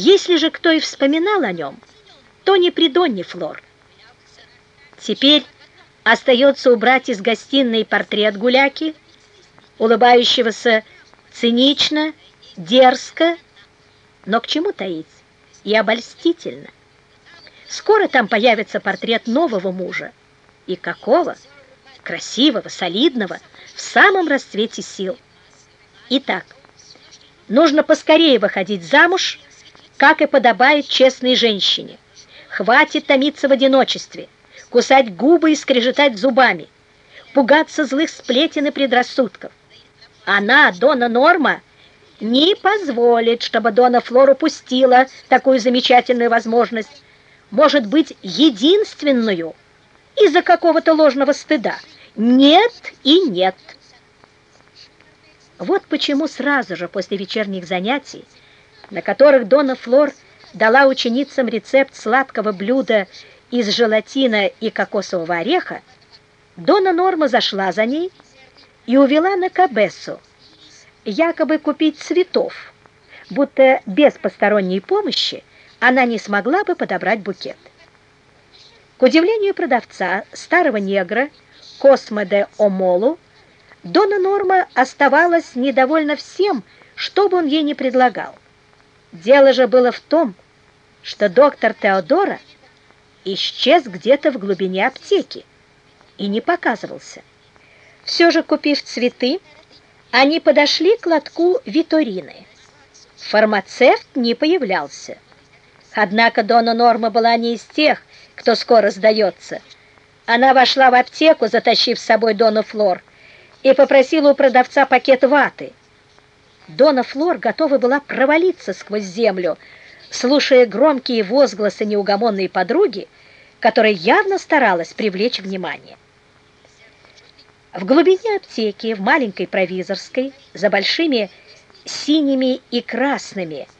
Если же кто и вспоминал о нем, то не при Донне Флор. Теперь остается убрать из гостиной портрет гуляки, улыбающегося цинично, дерзко, но к чему таить, и обольстительно. Скоро там появится портрет нового мужа. И какого? Красивого, солидного, в самом расцвете сил. Итак, нужно поскорее выходить замуж, как и подобает честной женщине. Хватит томиться в одиночестве, кусать губы и скрежетать зубами, пугаться злых сплетен и предрассудков. Она, Дона Норма, не позволит, чтобы Дона Флор упустила такую замечательную возможность, может быть, единственную из-за какого-то ложного стыда. Нет и нет. Вот почему сразу же после вечерних занятий, на которых Дона Флор дала ученицам рецепт сладкого блюда из желатина и кокосового ореха, Дона Норма зашла за ней и увела на Кабессу, якобы купить цветов, будто без посторонней помощи она не смогла бы подобрать букет. К удивлению продавца, старого негра, Космо де Омолу, Дона Норма оставалась недовольна всем, что бы он ей не предлагал. Дело же было в том, что доктор Теодора исчез где-то в глубине аптеки и не показывался. Все же, купив цветы, они подошли к лотку Виторины. Фармацевт не появлялся. Однако Дона Норма была не из тех, кто скоро сдается. Она вошла в аптеку, затащив с собой Дону Флор, и попросила у продавца пакет ваты. Дона Флор готова была провалиться сквозь землю, слушая громкие возгласы неугомонной подруги, которая явно старалась привлечь внимание. В глубине аптеки, в маленькой провизорской, за большими синими и красными –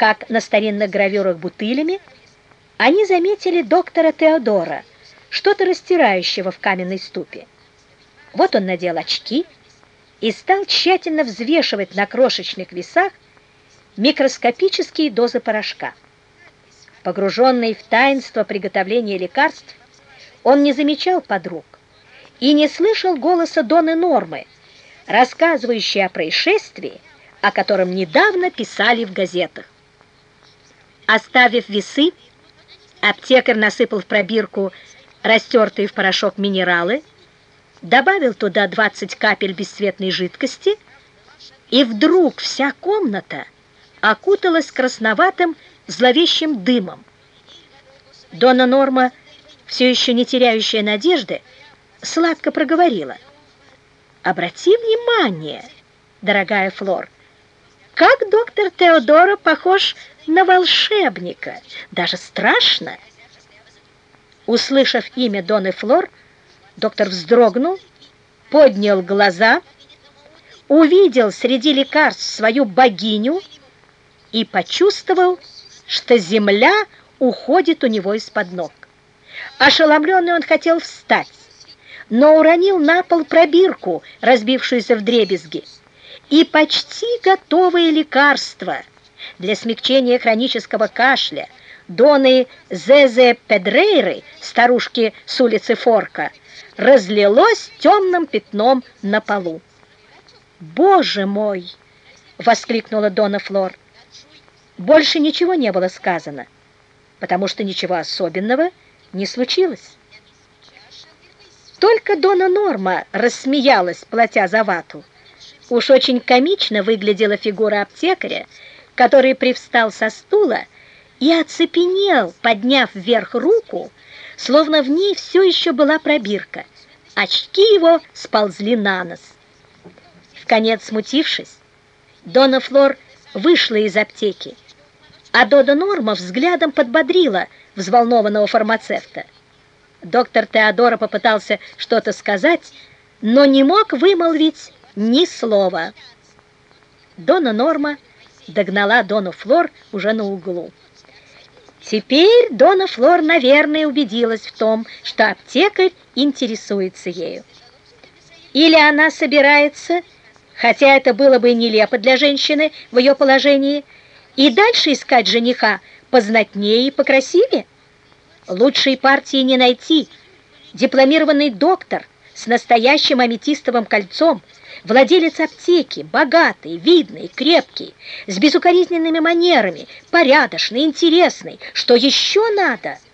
как на старинных гравюрах бутылями, они заметили доктора Теодора, что-то растирающего в каменной ступе. Вот он надел очки и стал тщательно взвешивать на крошечных весах микроскопические дозы порошка. Погруженный в таинство приготовления лекарств, он не замечал подруг и не слышал голоса Доны Нормы, рассказывающей о происшествии, о котором недавно писали в газетах. Оставив весы, аптекарь насыпал в пробирку растертые в порошок минералы, добавил туда 20 капель бесцветной жидкости, и вдруг вся комната окуталась красноватым зловещим дымом. Дона Норма, все еще не теряющая надежды, сладко проговорила. «Обрати внимание, дорогая Флор, как доктор Теодора похож на волшебника, даже страшно. Услышав имя Доны Флор, доктор вздрогнул, поднял глаза, увидел среди лекарств свою богиню и почувствовал, что земля уходит у него из-под ног. Ошеломленный он хотел встать, но уронил на пол пробирку, разбившуюся в дребезги, и почти готовые лекарства – для смягчения хронического кашля Доны Зезе Педрейры, старушки с улицы Форка, разлилось темным пятном на полу. «Боже мой!» — воскликнула Дона Флор. Больше ничего не было сказано, потому что ничего особенного не случилось. Только Дона Норма рассмеялась, платя за вату. Уж очень комично выглядела фигура аптекаря, который привстал со стула и оцепенел, подняв вверх руку, словно в ней все еще была пробирка. Очки его сползли на нос. В конец смутившись, Дона Флор вышла из аптеки, а Дода Норма взглядом подбодрила взволнованного фармацевта. Доктор Теодора попытался что-то сказать, но не мог вымолвить ни слова. Дона Норма догнала Дону Флор уже на углу. Теперь Дона Флор, наверное, убедилась в том, что аптекарь интересуется ею. Или она собирается, хотя это было бы нелепо для женщины в ее положении, И дальше искать жениха познатнее и покрасивее? Лучшей партии не найти. Дипломированный доктор с настоящим аметистовым кольцом, владелец аптеки, богатый, видный, крепкий, с безукоризненными манерами, порядочный, интересный. Что еще надо –